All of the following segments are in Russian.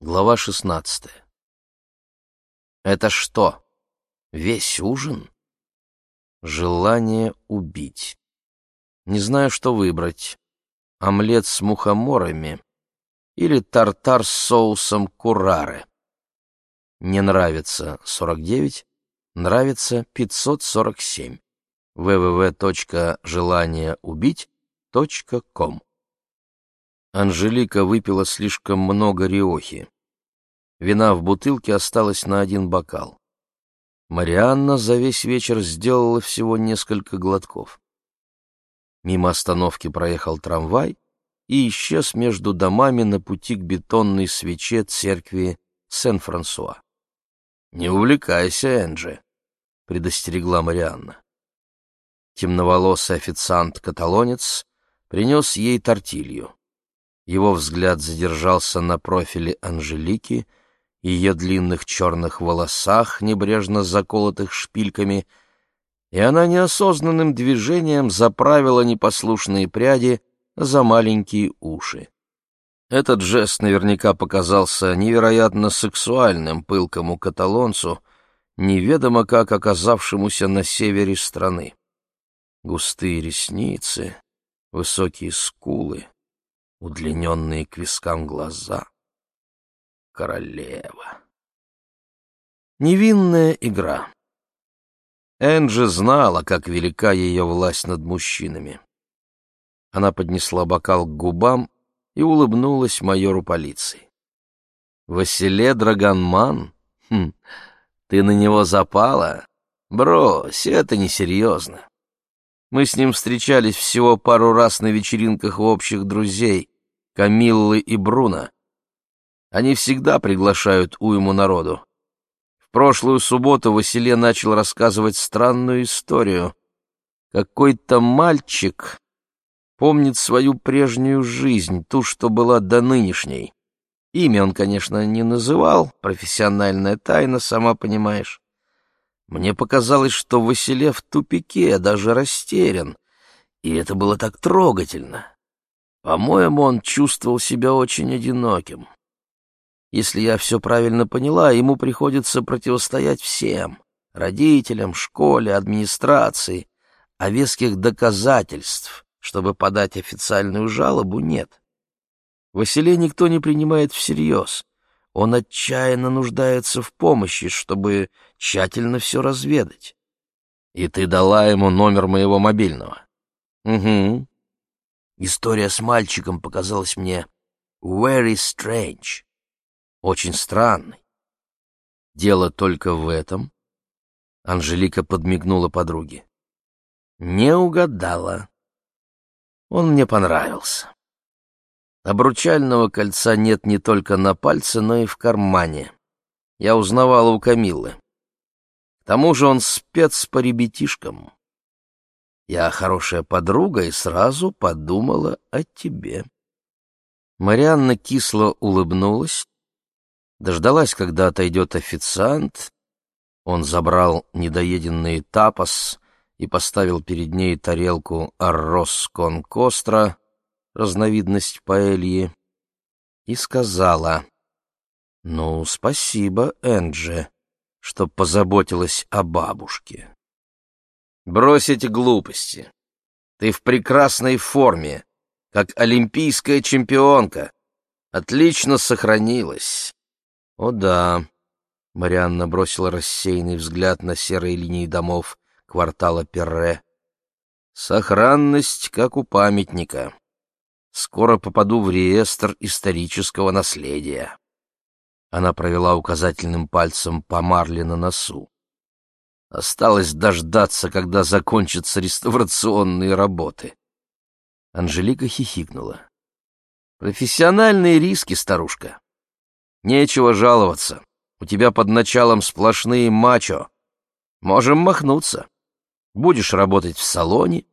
Глава шестнадцатая. Это что, весь ужин? Желание убить. Не знаю, что выбрать. Омлет с мухоморами или тартар с соусом кураре. Не нравится 49, нравится 547. www.желаниеубить.com Анжелика выпила слишком много риохи. Вина в бутылке осталась на один бокал. Марианна за весь вечер сделала всего несколько глотков. Мимо остановки проехал трамвай и исчез между домами на пути к бетонной свече церкви Сен-Франсуа. «Не увлекайся, Энджи», — предостерегла Марианна. Темноволосый официант-каталонец принес ей тортилью. Его взгляд задержался на профиле Анжелики, ее длинных черных волосах, небрежно заколотых шпильками, и она неосознанным движением заправила непослушные пряди за маленькие уши. Этот жест наверняка показался невероятно сексуальным пылкому каталонцу, неведомо как оказавшемуся на севере страны. Густые ресницы, высокие скулы, удлиненные к вискам глаза. Королева. Невинная игра. Энджи знала, как велика ее власть над мужчинами. Она поднесла бокал к губам и улыбнулась майору полиции. «Василе Драгонман? Хм, ты на него запала? Брось, это несерьезно. Мы с ним встречались всего пару раз на вечеринках у общих друзей, Камиллы и Бруно. Они всегда приглашают уйму народу. В прошлую субботу Василе начал рассказывать странную историю. Какой-то мальчик помнит свою прежнюю жизнь, ту, что была до нынешней. Имя он, конечно, не называл, профессиональная тайна, сама понимаешь. Мне показалось, что Василе в тупике, даже растерян, и это было так трогательно. По-моему, он чувствовал себя очень одиноким. Если я все правильно поняла, ему приходится противостоять всем — родителям, школе, администрации, а веских доказательств, чтобы подать официальную жалобу, нет. Василия никто не принимает всерьез. Он отчаянно нуждается в помощи, чтобы тщательно все разведать. И ты дала ему номер моего мобильного? Угу. История с мальчиком показалась мне very strange, очень странной. Дело только в этом. Анжелика подмигнула подруге. Не угадала. Он мне понравился. Обручального кольца нет не только на пальце, но и в кармане. Я узнавала у Камиллы. К тому же он спец по ребятишкам. Я хорошая подруга и сразу подумала о тебе. Марианна кисло улыбнулась, дождалась, когда отойдет официант. Он забрал недоеденный тапос и поставил перед ней тарелку аррос кон костра, разновидность паэльи, и сказала, «Ну, спасибо, Энджи, что позаботилась о бабушке». Брось эти глупости. Ты в прекрасной форме, как олимпийская чемпионка. Отлично сохранилась. О да. Марианна бросила рассеянный взгляд на серые линии домов квартала Перре. Сохранность, как у памятника. Скоро попаду в реестр исторического наследия. Она провела указательным пальцем по марле на носу. Осталось дождаться, когда закончатся реставрационные работы. Анжелика хихикнула. Профессиональные риски, старушка. Нечего жаловаться. У тебя под началом сплошные мачо. Можем махнуться. Будешь работать в салоне,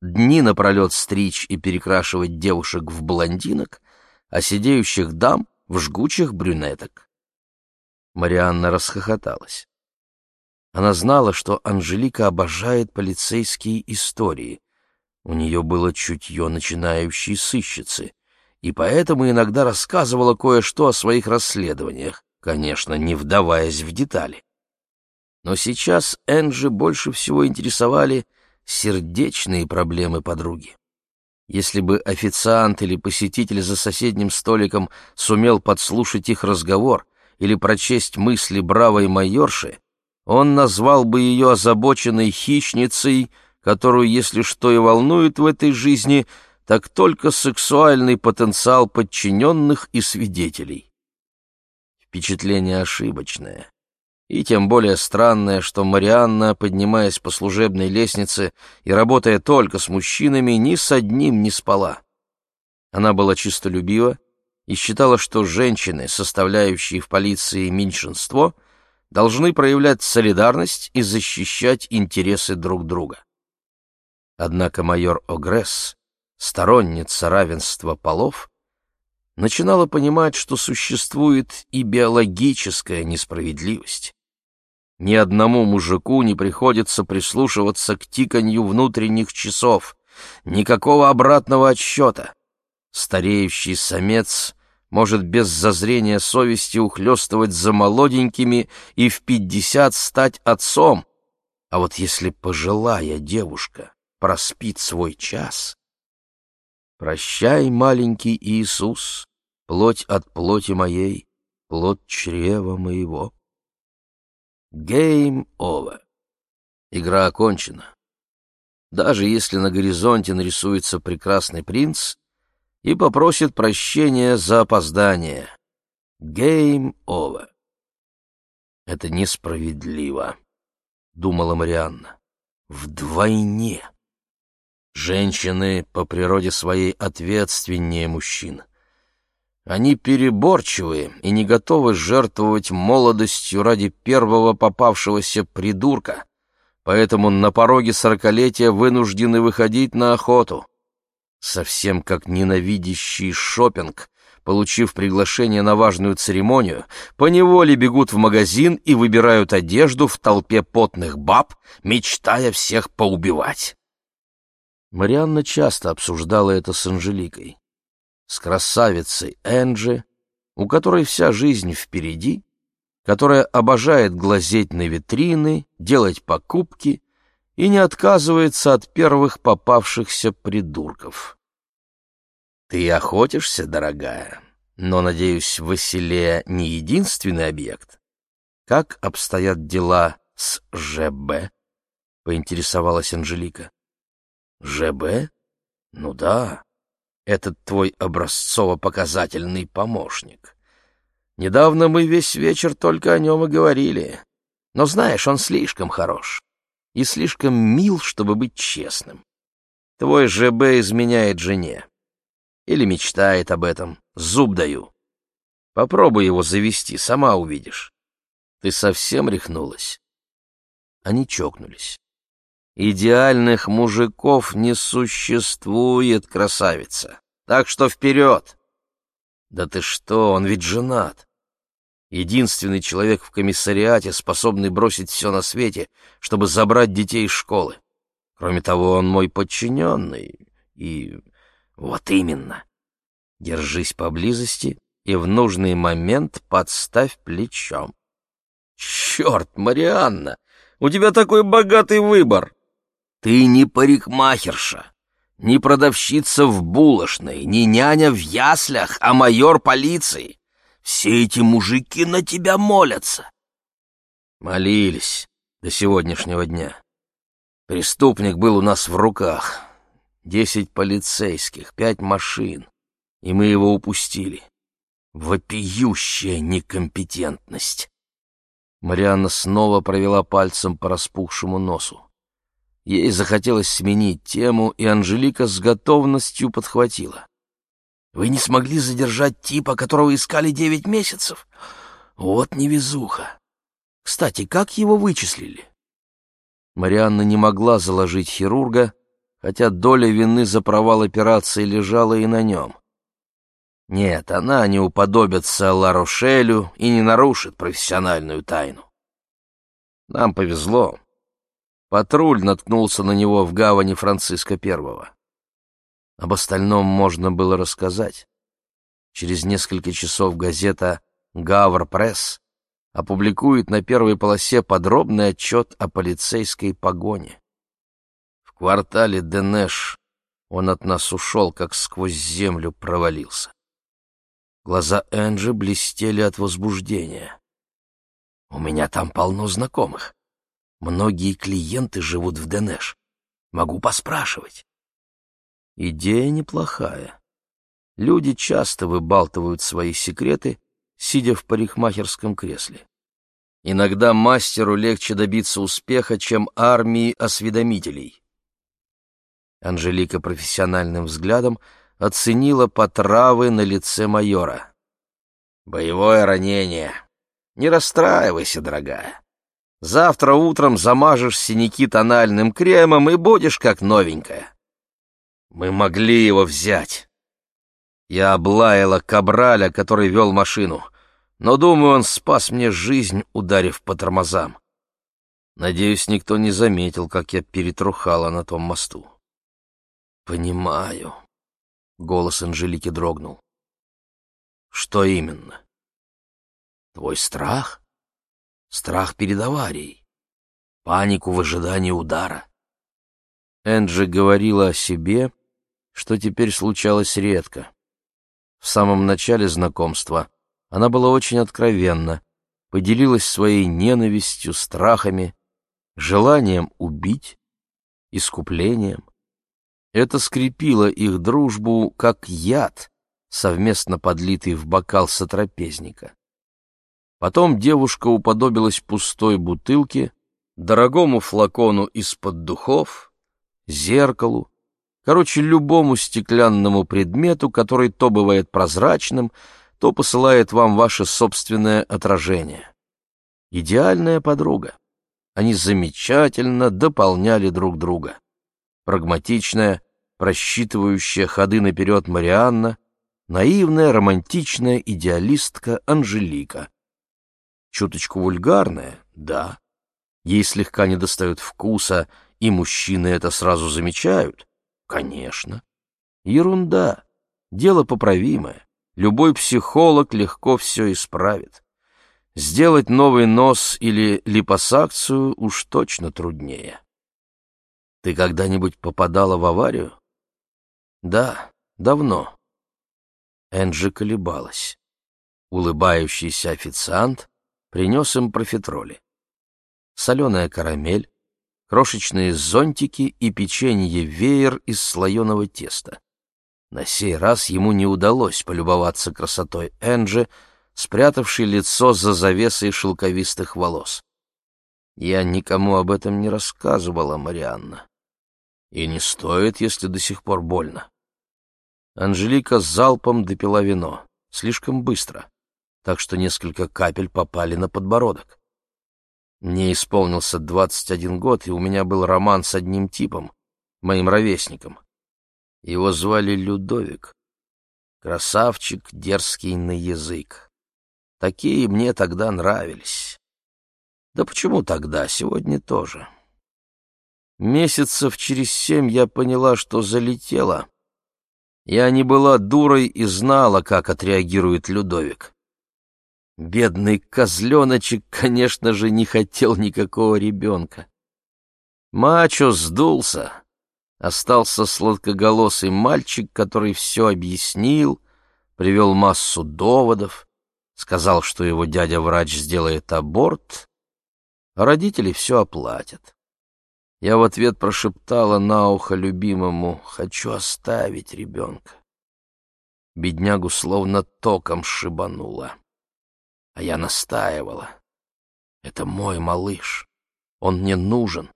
дни напролет стричь и перекрашивать девушек в блондинок, а сидеющих дам в жгучих брюнеток. Марианна расхохоталась. Она знала, что Анжелика обожает полицейские истории. У нее было чутье начинающей сыщицы, и поэтому иногда рассказывала кое-что о своих расследованиях, конечно, не вдаваясь в детали. Но сейчас Энджи больше всего интересовали сердечные проблемы подруги. Если бы официант или посетитель за соседним столиком сумел подслушать их разговор или прочесть мысли бравой майорши, он назвал бы ее озабоченной хищницей, которую, если что и волнует в этой жизни, так только сексуальный потенциал подчиненных и свидетелей. Впечатление ошибочное. И тем более странное, что Марианна, поднимаясь по служебной лестнице и работая только с мужчинами, ни с одним не спала. Она была чистолюбива и считала, что женщины, составляющие в полиции меньшинство, должны проявлять солидарность и защищать интересы друг друга. Однако майор Огресс, сторонница равенства полов, начинала понимать, что существует и биологическая несправедливость. Ни одному мужику не приходится прислушиваться к тиканью внутренних часов, никакого обратного отсчета. Стареющий самец может без зазрения совести ухлёстывать за молоденькими и в пятьдесят стать отцом. А вот если пожилая девушка проспит свой час. Прощай, маленький Иисус, плоть от плоти моей, плоть чрева моего. Гейм over. Игра окончена. Даже если на горизонте нарисуется прекрасный принц и попросит прощения за опоздание. Гейм over. Это несправедливо, думала Марианна. Вдвойне. Женщины по природе своей ответственнее мужчин. Они переборчивые и не готовы жертвовать молодостью ради первого попавшегося придурка, поэтому на пороге сорокалетия вынуждены выходить на охоту. Совсем как ненавидящий шопинг, получив приглашение на важную церемонию, поневоле бегут в магазин и выбирают одежду в толпе потных баб, мечтая всех поубивать. Марианна часто обсуждала это с Анжеликой. С красавицей Энджи, у которой вся жизнь впереди, которая обожает глазеть на витрины, делать покупки и не отказывается от первых попавшихся придурков. «Ты охотишься, дорогая, но, надеюсь, Василия не единственный объект. Как обстоят дела с ЖБ?» — поинтересовалась Анжелика. ЖБ? Ну да, этот твой образцово-показательный помощник. Недавно мы весь вечер только о нем и говорили. Но знаешь, он слишком хорош и слишком мил, чтобы быть честным. Твой ЖБ изменяет жене. Или мечтает об этом, зуб даю. Попробуй его завести, сама увидишь. Ты совсем рехнулась. Они чокнулись. Идеальных мужиков не существует, красавица. Так что вперед! Да ты что, он ведь женат. Единственный человек в комиссариате, способный бросить все на свете, чтобы забрать детей из школы. Кроме того, он мой подчиненный. И вот именно. Держись поблизости и в нужный момент подставь плечом. Черт, Марианна, у тебя такой богатый выбор. Ты не парикмахерша, не продавщица в булочной, не няня в яслях, а майор полиции. Все эти мужики на тебя молятся. Молились до сегодняшнего дня. Преступник был у нас в руках. Десять полицейских, пять машин, и мы его упустили. Вопиющая некомпетентность. Марианна снова провела пальцем по распухшему носу. Ей захотелось сменить тему, и Анжелика с готовностью подхватила. «Вы не смогли задержать типа, которого искали девять месяцев? Вот невезуха! Кстати, как его вычислили?» Марианна не могла заложить хирурга, хотя доля вины за провал операции лежала и на нем. Нет, она не уподобится Ларошелю и не нарушит профессиональную тайну. Нам повезло. Патруль наткнулся на него в гавани Франциска Первого. Об остальном можно было рассказать. Через несколько часов газета «Гавр Пресс» опубликует на первой полосе подробный отчет о полицейской погоне. В квартале Денеш он от нас ушел, как сквозь землю провалился. Глаза Энджи блестели от возбуждения. «У меня там полно знакомых. Многие клиенты живут в Денеш. Могу поспрашивать». Идея неплохая. Люди часто выбалтывают свои секреты, сидя в парикмахерском кресле. Иногда мастеру легче добиться успеха, чем армии осведомителей. Анжелика профессиональным взглядом оценила потравы на лице майора. «Боевое ранение. Не расстраивайся, дорогая. Завтра утром замажешь синяки тональным кремом и будешь как новенькая. Мы могли его взять». Я облаяла Кабраля, который вел машину, но, думаю, он спас мне жизнь, ударив по тормозам. Надеюсь, никто не заметил, как я перетрухала на том мосту. «Понимаю», — голос Анжелики дрогнул. «Что именно?» «Твой страх? Страх перед аварией, панику в ожидании удара». Энджи говорила о себе, что теперь случалось редко. В самом начале знакомства она была очень откровенна, поделилась своей ненавистью, страхами, желанием убить, искуплением. Это скрепило их дружбу как яд, совместно подлитый в бокал сотрапезника. Потом девушка уподобилась пустой бутылке, дорогому флакону из-под духов, зеркалу, короче, любому стеклянному предмету, который то бывает прозрачным, то посылает вам ваше собственное отражение. Идеальная подруга. Они замечательно дополняли друг друга прагматичная, просчитывающая ходы наперед Марианна, наивная, романтичная идеалистка Анжелика. Чуточку вульгарная, да. Ей слегка недостает вкуса, и мужчины это сразу замечают. Конечно. Ерунда. Дело поправимое. Любой психолог легко все исправит. Сделать новый нос или липосакцию уж точно труднее. Ты когда-нибудь попадала в аварию? Да, давно. Энджи колебалась. Улыбающийся официант принес им профитроли. Соленая карамель, крошечные зонтики и печенье веер из слоеного теста. На сей раз ему не удалось полюбоваться красотой Энджи, спрятавшей лицо за завесой шелковистых волос. Я никому об этом не рассказывала, Марианна. И не стоит, если до сих пор больно. Анжелика залпом допила вино, слишком быстро, так что несколько капель попали на подбородок. Мне исполнился двадцать один год, и у меня был роман с одним типом, моим ровесником. Его звали Людовик. Красавчик, дерзкий на язык. Такие мне тогда нравились. Да почему тогда, сегодня тоже. Месяцев через семь я поняла, что залетела. Я не была дурой и знала, как отреагирует Людовик. Бедный козленочек, конечно же, не хотел никакого ребенка. Мачо сдулся. Остался сладкоголосый мальчик, который все объяснил, привел массу доводов, сказал, что его дядя-врач сделает аборт, а родители все оплатят. Я в ответ прошептала на ухо любимому «Хочу оставить ребенка». Беднягу словно током шибануло. А я настаивала. «Это мой малыш. Он мне нужен.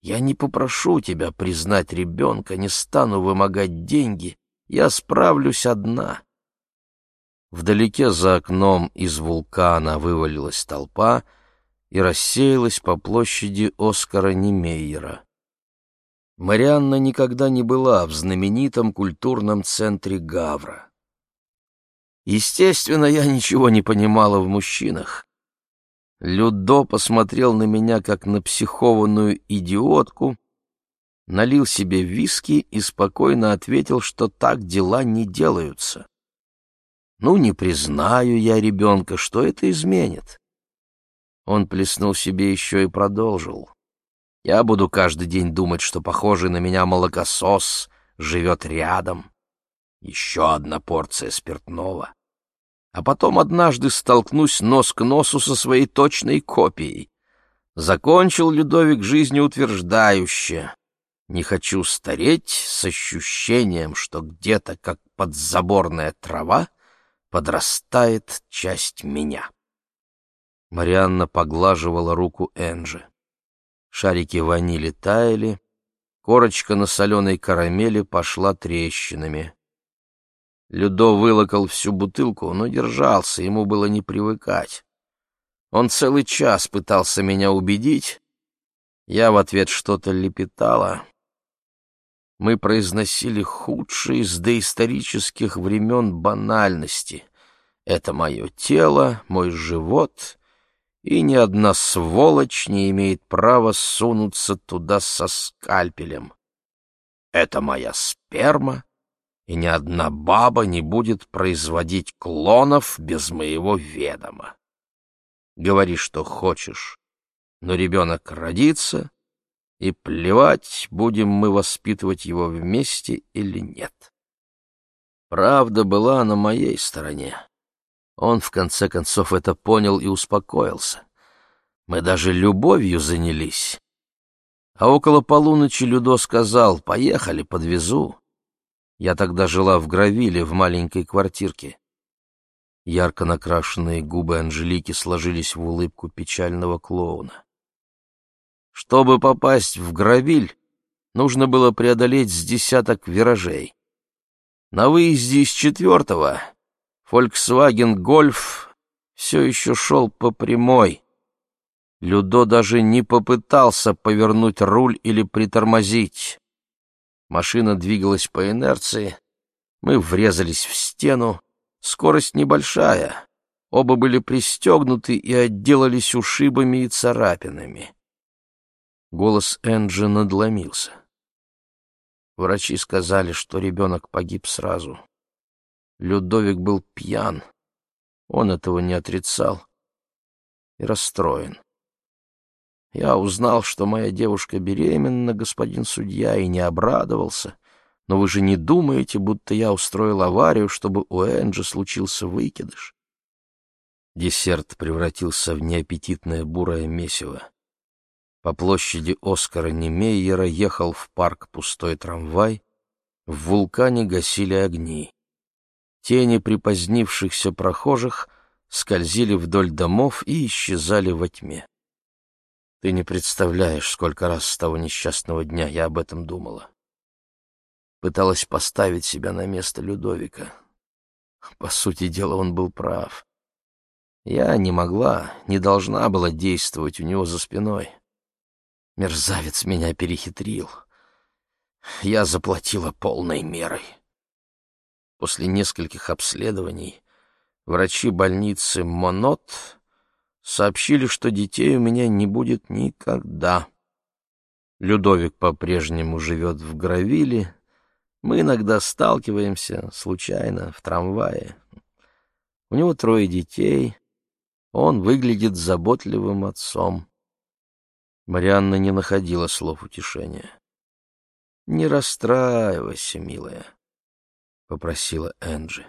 Я не попрошу тебя признать ребенка, не стану вымогать деньги. Я справлюсь одна». Вдалеке за окном из вулкана вывалилась толпа — и рассеялась по площади Оскара Немейера. Марианна никогда не была в знаменитом культурном центре Гавра. Естественно, я ничего не понимала в мужчинах. Людо посмотрел на меня, как на психованную идиотку, налил себе виски и спокойно ответил, что так дела не делаются. Ну, не признаю я ребенка, что это изменит? Он плеснул себе еще и продолжил. Я буду каждый день думать, что похожий на меня молокосос живет рядом. Еще одна порция спиртного. А потом однажды столкнусь нос к носу со своей точной копией. Закончил Людовик жизнеутверждающе. Не хочу стареть с ощущением, что где-то, как подзаборная трава, подрастает часть меня. Марианна поглаживала руку Энджи. Шарики ванили таяли, корочка на соленой карамели пошла трещинами. Людо вылокал всю бутылку, но держался, ему было не привыкать. Он целый час пытался меня убедить. Я в ответ что-то лепетала. Мы произносили худшие из доисторических времен банальности. Это мое тело, мой живот и ни одна сволочь не имеет права сунуться туда со скальпелем. Это моя сперма, и ни одна баба не будет производить клонов без моего ведома. Говори, что хочешь, но ребенок родится, и плевать, будем мы воспитывать его вместе или нет. Правда была на моей стороне. Он, в конце концов, это понял и успокоился. Мы даже любовью занялись. А около полуночи Людо сказал, поехали, подвезу. Я тогда жила в Гравиле, в маленькой квартирке. Ярко накрашенные губы Анжелики сложились в улыбку печального клоуна. Чтобы попасть в Гравиль, нужно было преодолеть с десяток виражей. На выезде из четвертого Volkswagen Golf все еще шел по прямой. Людо даже не попытался повернуть руль или притормозить. Машина двигалась по инерции. Мы врезались в стену. Скорость небольшая. Оба были пристегнуты и отделались ушибами и царапинами. Голос Энджи надломился. Врачи сказали, что ребенок погиб сразу. Людовик был пьян. Он этого не отрицал. И расстроен. Я узнал, что моя девушка беременна, господин судья, и не обрадовался. Но вы же не думаете, будто я устроил аварию, чтобы у Энджи случился выкидыш? Десерт превратился в неаппетитное бурое месиво. По площади Оскара Немейера ехал в парк пустой трамвай, в вулкане гасили огни. Тени припозднившихся прохожих скользили вдоль домов и исчезали во тьме. Ты не представляешь, сколько раз с того несчастного дня я об этом думала. Пыталась поставить себя на место Людовика. По сути дела, он был прав. Я не могла, не должна была действовать у него за спиной. Мерзавец меня перехитрил. Я заплатила полной мерой. После нескольких обследований врачи больницы Монот сообщили, что детей у меня не будет никогда. Людовик по-прежнему живет в Гравиле. Мы иногда сталкиваемся, случайно, в трамвае. У него трое детей. Он выглядит заботливым отцом. Марианна не находила слов утешения. «Не расстраивайся, милая», — попросила Энджи.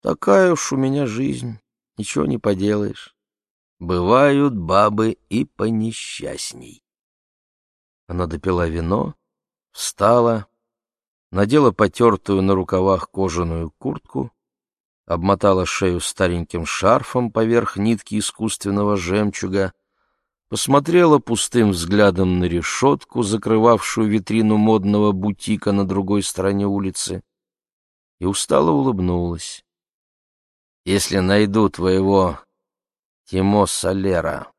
«Такая уж у меня жизнь, ничего не поделаешь. Бывают бабы и понесчастней». Она допила вино, встала, надела потертую на рукавах кожаную куртку, обмотала шею стареньким шарфом поверх нитки искусственного жемчуга посмотрела пустым взглядом на решетку, закрывавшую витрину модного бутика на другой стороне улицы, и устало улыбнулась. «Если найду твоего Тимо Солера,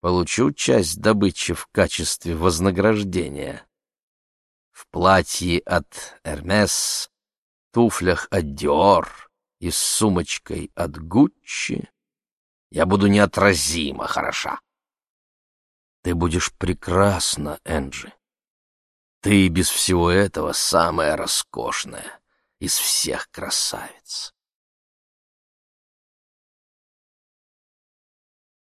получу часть добычи в качестве вознаграждения. В платье от Эрмес, туфлях от Диор и с сумочкой от Гуччи я буду неотразимо хороша. Ты будешь прекрасна, Энджи. Ты без всего этого самая роскошная из всех красавиц.